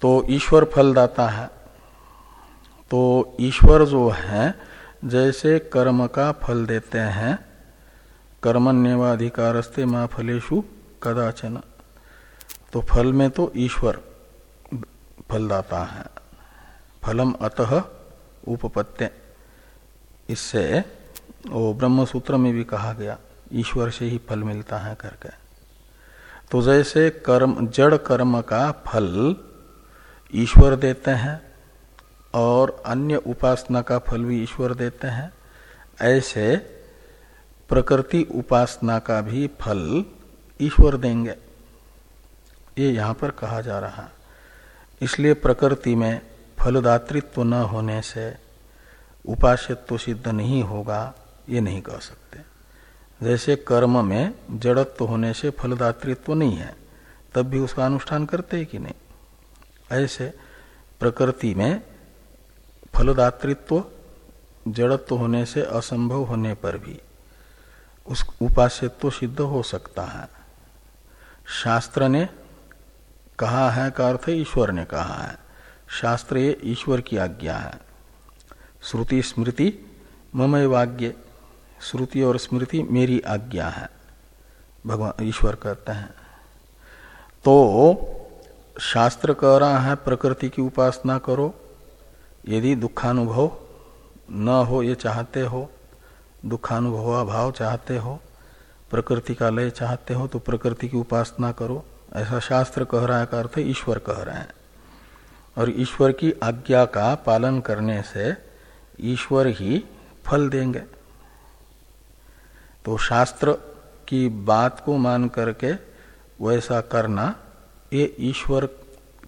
तो ईश्वर फलदाता है। तो ईश्वर जो है, जैसे कर्म का फल देते हैं, कर्मण्यवाधिकारस्ते माँ फलेशु कदाचन। तो फल में तो ईश्वर फलदाता है। फलम अतः उपपत्ति। इससे वो ब्रह्म सूत्र में भी कहा गया ईश्वर से ही फल मिलता है करके। तो जैसे कर्म, जड़ कर्म का फल ईश्वर देते हैं और अन्य उपासना का फल भी ईश्वर देते हैं, ऐसे प्रकृति उपासना का भी फल ईश्वर देंगे। ये यहाँ पर कहा जा रहा है। इसलिए प्रकृति में फलदातृत्व न होने से उपास्यत्व सिद्ध नहीं होगा, ये नहीं कह सकते। जैसे कर्म में जड़त्व होने से फलदातृत्व नहीं है, तब भी उसका अनुष्ठान करते हैं कि नहीं? ऐसे प्रकृति में फलदातृत्व जड़त्व होने से असंभव होने पर भी उस उपास्यत्व सिद्ध हो सकता है। शास्त्र ने कहा है का अर्थ ईश्वर ने कहा है। शास्त्र ये ईश्वर की आज्ञा है। श्रुति स्मृति ममय वाग्य श्रुति और स्मृति मेरी आज्ञा है। भगवान ईश्वर कहते हैं। तो शास्त्र कह रहा है, प्रकृति की उपासना करो। यदि दुखानुभव न हो, ये चाहते हो दुखानुभव भाव चाहते हो, प्रकृति का लय चाहते हो तो प्रकृति की उपासना करो। ऐसा शास्त्र कह रहा है का अर्थ ईश्वर कह रहे हैं। और ईश्वर की आज्ञा का पालन करने से ईश्वर ही फल देंगे। तो शास्त्र की बात को मान करके वैसा करना, ये ईश्वर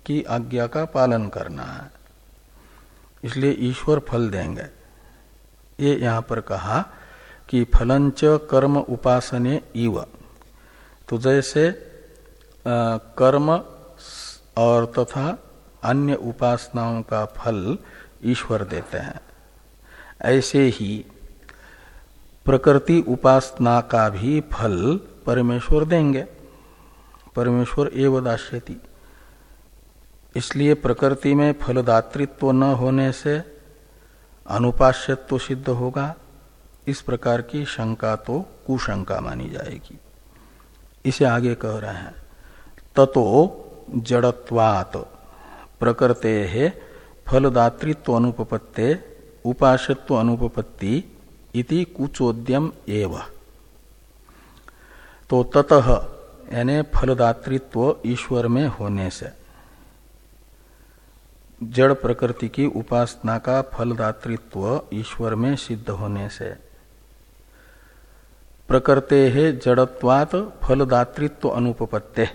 की आज्ञा का पालन करना है। इसलिए ईश्वर फल देंगे। ये यहाँ पर कहा कि फलंच कर्म उपासने इव। तो जैसे कर्म और तथा अन्य उपासनाओं का फल ईश्वर देते हैं। ऐसे ही प्रकृति उपासना का भी फल परमेश्वर देंगे। परमेश्वर एव दास्यति। इसलिए प्रकृति में फलदातृत्व न होने से अनुपास्यत्व सिद्ध होगा। इस प्रकार की शंका तो कुशंका मानी जाएगी। इसे आगे कह रहे हैं, ततो जड़त्वात प्रकृते है फलदातृत्व अनुपपत्ते उपासत्व अनुपपत्ति इति कुचोद्यम एव। तो ततः, यानी फलदातृत्व ईश्वर में होने से। जड़ प्रकृति की उपासना का फलदातृत्व ईश्वर में सिद्ध होने से। प्रकृते है जड़त्वात फलदातृत्व अनुपपत्ते।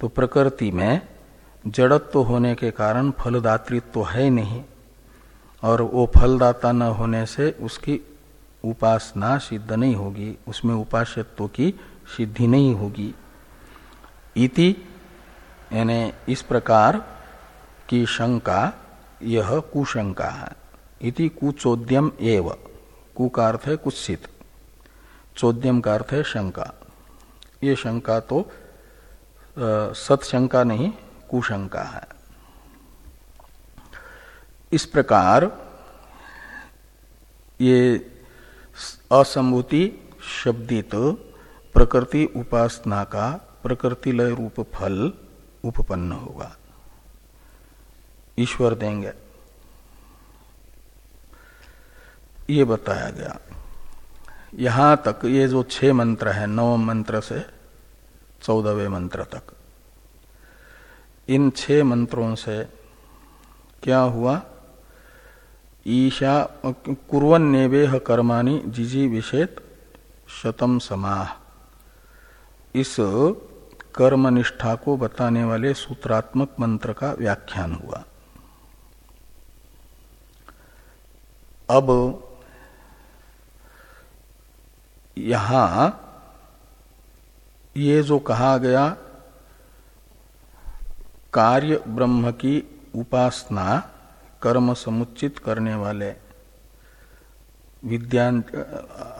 तो प्रकृति में जड़त्व होने के कारण फलदातृत्व है नहीं। और वो फलदाता न होने से उसकी उपासना सिद्ध नहीं होगी, उसमें उपास्यत्व की सिद्धि नहीं होगी। इति, यानी इस प्रकार की शंका, यह कुशंका है। इति कुचोद्यम एव, कु का अर्थ है कुत्सित। चौद्यम का अर्थ है शंका। ये शंका तो सत्शंका नहीं, कुशंका है। इस प्रकार ये असंभूति शब्दित प्रकृति उपासना का प्रकृति लय रूप फल उपपन्न होगा। ईश्वर देंगे। ये बताया गया। यहाँ तक ये जो छह मंत्र है नवम मंत्र से चौदहवें मंत्र तक। इन छह मंत्रों से क्या हुआ? ईशा कुरन नेवेह कर्माणी जिजी विषेत शतम समाह। इस कर्म निष्ठा को बताने वाले सूत्रात्मक मंत्र का व्याख्यान हुआ। अब यहाँ ये जो कहा गया, कार्य ब्रह्म की उपासना कर्म समुचित करने वाले। विद्या,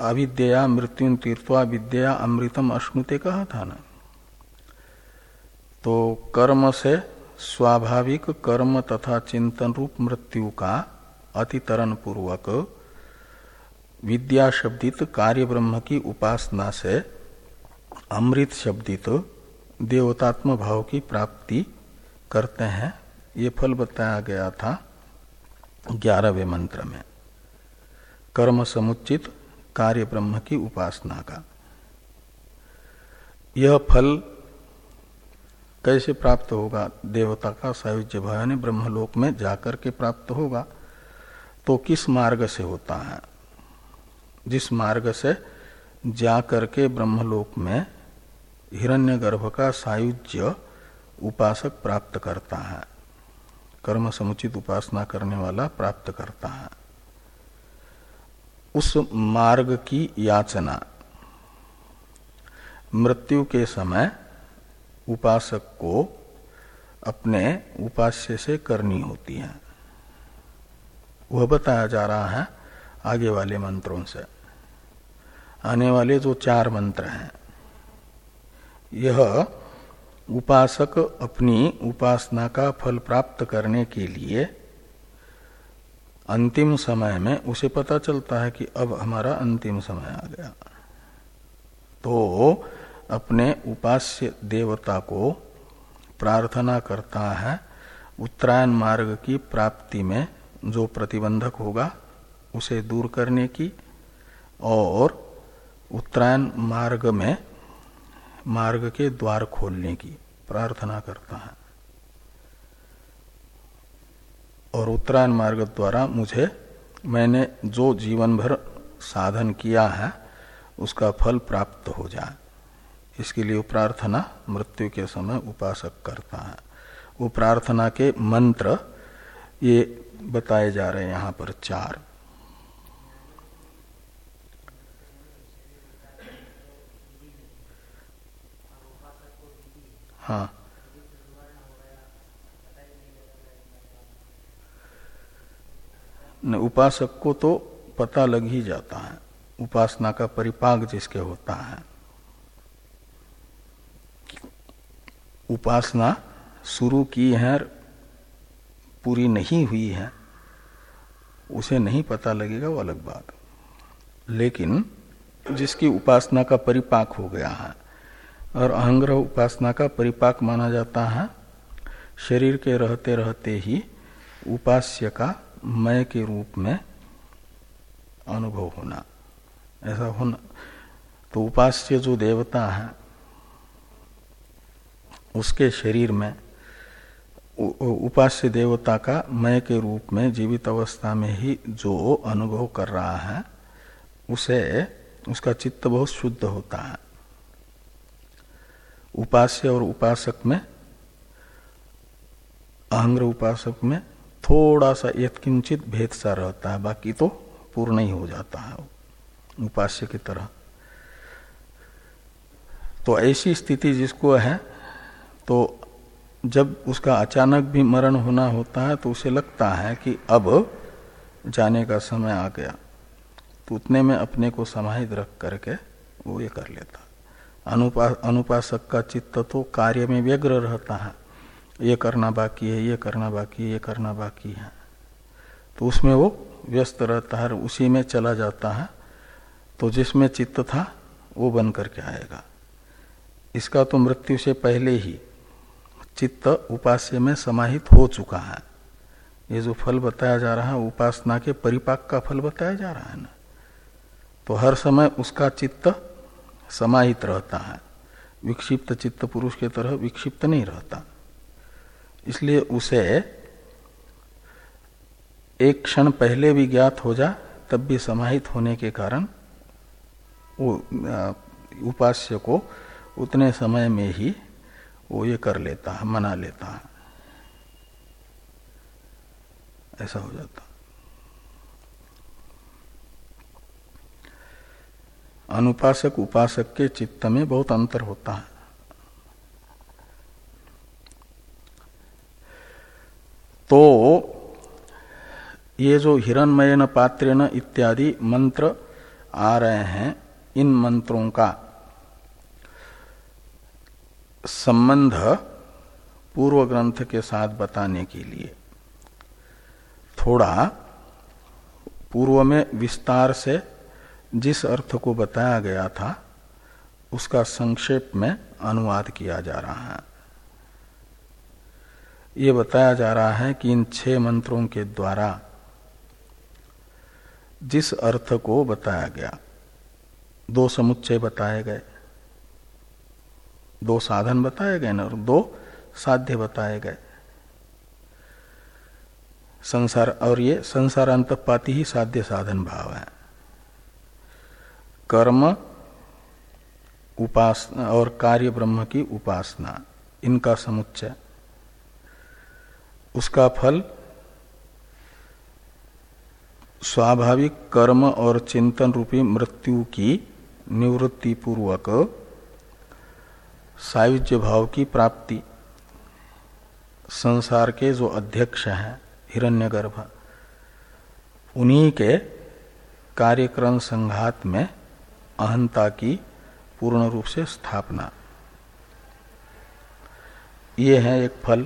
अविद्या, मृत्यु तीर्थवा विद्या, अमृतम अश्नुते कहा था ना? तो कर्म से स्वाभाविक कर्म तथा चिंतन रूप मृत्यु का अतितरण पूर्वक विद्या शब्दित कार्य ब्रह्म की उपासना से अमृत शब्दित देवतात्म भाव की प्राप्ति करते हैं। ये फल बताया गया था। ग्यारहवें मंत्र में। कर्म समुचित, कार्य ब्रह्म की उपासना का। यह फल कैसे प्राप्त होगा? देवता का सायुज्य भय ब्रह्मलोक में जाकर के प्राप्त होगा। तो किस मार्ग से होता है? जिस मार्ग से जाकर के ब्रह्मलोक में हिरण्यगर्भ का सायुज्य उपासक प्राप्त करता है। कर्म समुचित उपासना करने वाला प्राप्त करता है। उस मार्ग की याचना। मृत्यु के समय उपासक को अपने उपास्य से करनी होती है। वह बताया जा रहा है आगे वाले मंत्रों से। आने वाले जो चार मंत्र हैं, यह उपासक अपनी उपासना का फल प्राप्त करने के लिए अंतिम समय में उसे पता चलता है कि अब हमारा अंतिम समय आ गया। तो अपने उपास्य देवता को प्रार्थना करता है, उत्तरायण मार्ग की प्राप्ति में जो प्रतिबंधक होगा, उसे दूर करने की और उत्तरायण मार्ग में मार्ग के द्वार खोलने की प्रार्थना करता है। और उत्तरायण मार्ग द्वारा मुझे, मैंने जो जीवन भर साधन किया है, उसका फल प्राप्त हो जाए। इसके लिए प्रार्थना मृत्यु के समय उपासक करता है। वो प्रार्थना के मंत्र ये बताए जा रहे हैं यहाँ पर चार। हाँ। उपासक को तो पता लग ही जाता है। उपासना का परिपाक जिसके होता है। उपासना शुरू की है पूरी नहीं हुई है, उसे नहीं पता लगेगा, वो अलग बात। लेकिन जिसकी उपासना का परिपाक हो गया है और अहंग्रह उपासना का परिपाक माना जाता है। शरीर के रहते रहते ही उपास्य का मय के रूप में अनुभव होना। ऐसा होना। तो उपास्य जो देवता है, उसके शरीर में उपास्य देवता का मय के रूप में जीवित अवस्था में ही जो अनुभव कर रहा है, उसे, उसका चित्त बहुत शुद्ध होता है। उपास्य और उपासक में, अहंग्र उपासक में थोड़ा सा यथकिंचित भेद सा रहता है, बाकी तो पूर्ण ही हो जाता है उपास्य की तरह। तो ऐसी स्थिति जिसको है तो जब उसका अचानक भी मरण होना होता है तो उसे लगता है कि अब जाने का समय आ गया। तो उतने में अपने को समाहित रख करके वो ये कर लेता। अनुपा, अनुपासक का चित्त तो कार्य में व्यग्र रहता है। ये करना बाकी है ये करना बाकी है ये करना बाकी है। तो उसमें वो व्यस्त रहता है उसी में चला जाता है। तो जिसमें चित्त था वो बन करके आएगा। इसका तो मृत्यु से पहले ही चित्त उपास्य में समाहित हो चुका है। ये जो फल बताया जा रहा है उपासना के परिपाक का फल बताया जा रहा है ना। तो हर समय उसका चित्त समाहित रहता है। विक्षिप्त चित्त पुरुष के तरह विक्षिप्त नहीं रहता। इसलिए उसे एक क्षण पहले भी ज्ञात हो जा, तब भी समाहित होने के कारण वो उपास्य को उतने समय में ही वो ये कर लेता है, मना लेता है। ऐसा हो जाता अनुपासक, उपासक के चित्त में बहुत अंतर होता है। तो ये जो हिरणमयन, पात्रेन इत्यादि मंत्र आ रहे हैं, इन मंत्रों का संबंध पूर्व ग्रंथ के साथ बताने के लिए। थोड़ा पूर्व में विस्तार से जिस अर्थ को बताया गया था, उसका संक्षेप में अनुवाद किया जा रहा है। ये बताया जा रहा है कि इन छह मंत्रों के द्वारा जिस अर्थ को बताया गया, दो समुच्चय बताए गए, दो साधन बताए गए, और दो साध्य बताए गए। संसार, और ये संसार अंतपाती ही साध्य साधन भाव है। कर्म उपासना और कार्य ब्रह्म की उपासना, इनका समुच्चय। उसका फल स्वाभाविक कर्म और चिंतन रूपी मृत्यु की निवृत्ति पूर्वक सायुज्य भाव की प्राप्ति। संसार के जो अध्यक्ष हैं, हिरण्यगर्भ, उन्हीं के कार्यक्रम संघात में अहंता की पूर्ण रूप से स्थापना। ये है एक फल,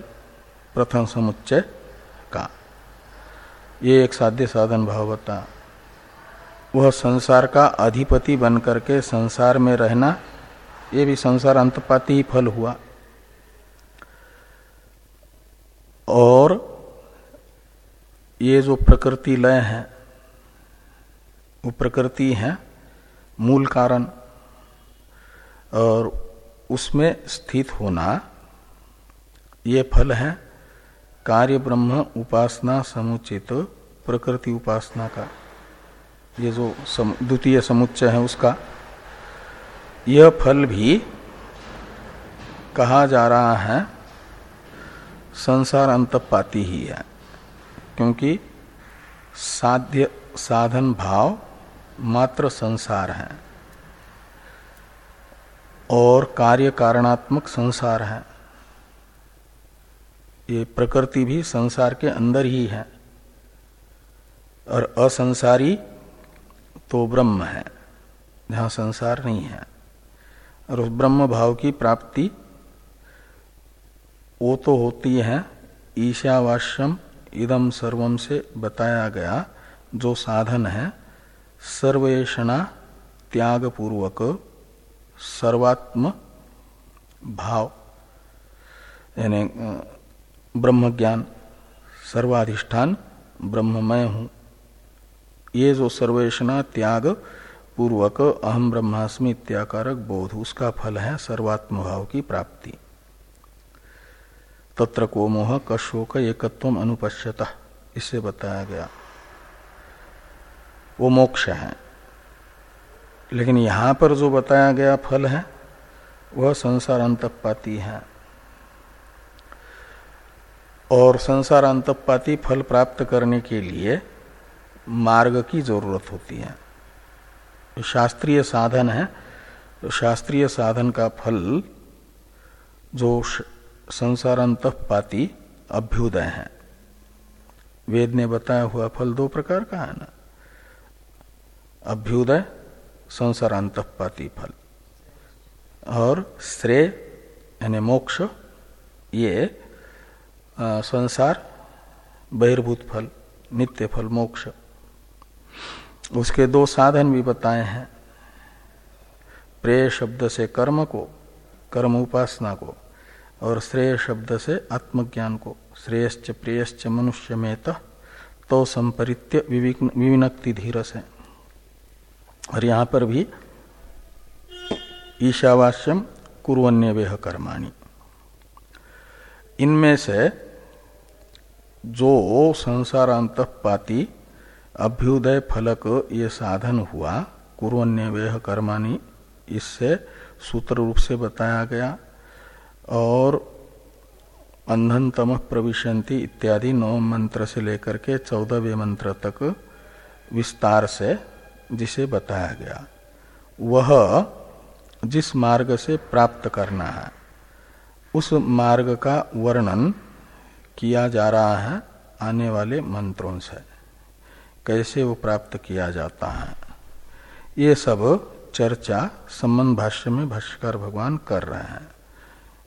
प्रथम समुच्चय का। ये एक साध्य साधन भाव बता वह संसार का अधिपति बन करके संसार में रहना, ये भी संसार अंतपाती ही फल हुआ। और ये जो प्रकृति लय है, वो प्रकृति है मूल कारण और उसमें स्थित होना ये फल है कार्य ब्रह्म उपासना समुचित प्रकृति उपासना का। ये जो सम, द्वितीय समुच्चय है उसका। यह फल भी कहा जा रहा है संसार अंतपाती ही है क्योंकि साध्य साधन भाव मात्र संसार है और कार्य कारणात्मक संसार है। ये प्रकृति भी संसार के अंदर ही है और असंसारी तो ब्रह्म है, जहाँ संसार नहीं है। और उस ब्रह्म भाव की प्राप्ति वो तो होती है, ईशावाश्यम इदम सर्वम से बताया गया जो साधन है। सर्वेषणा त्याग पूर्वक सर्वात्म भाव. यानी ब्रह्म ज्ञान सर्वाधिष्ठान, ब्रह्ममय हूँ. ये जो सर्वेषणा त्याग पूर्वक अहम ब्रह्मास्मि इत्याकारक बोध, उसका फल है सर्वात्म भाव की प्राप्ति. तत्र को मोह, कशोक एकत्व अनुपश्यता, इसे बताया गया। वो मोक्ष है। लेकिन यहाँ पर जो बताया गया फल है, वह संसार अंतपाती है। और संसार अंतपाती फल प्राप्त करने के लिए मार्ग की ज़रूरत होती है। शास्त्रीय साधन है तो शास्त्रीय साधन का फल जो संसार अंतपाती अभ्युदय है। वेद ने बताया हुआ फल दो प्रकार का है ना? अभ्युदय संसारांतपाती फल और श्रेय, यानी मोक्ष, ये संसार, बहिर्भूत फल, नित्य फल, मोक्ष। उसके दो साधन भी बताए हैं। प्रेय शब्द से कर्म को, कर्म उपासना को, और श्रेय शब्द से आत्मज्ञान को, श्रेयश्च प्रेयश्च मनुष्य में तो संपरित्य विविनक्ति धीर से और यहाँ पर भी ईशावास्यम कुरन्य वेह कर्माणी। इनमें से जो संसारांतपाती अभ्युदय फलक ये साधन हुआ कुरन्य वेह कर्माणी, इससे सूत्र रूप से बताया गया और अंधन तम प्रविशंति इत्यादि नौ मंत्र से लेकर के चौदहवें मंत्र तक विस्तार से जिसे बताया गया, वह जिस मार्ग से प्राप्त करना है, उस मार्ग का वर्णन किया जा रहा है, आने वाले मंत्रों से। कैसे वो प्राप्त किया जाता है? ये सब चर्चा संबंध भाष्य में भाष्यकार भगवान कर रहे हैं।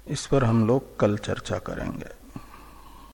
इस पर हम लोग कल चर्चा करेंगे।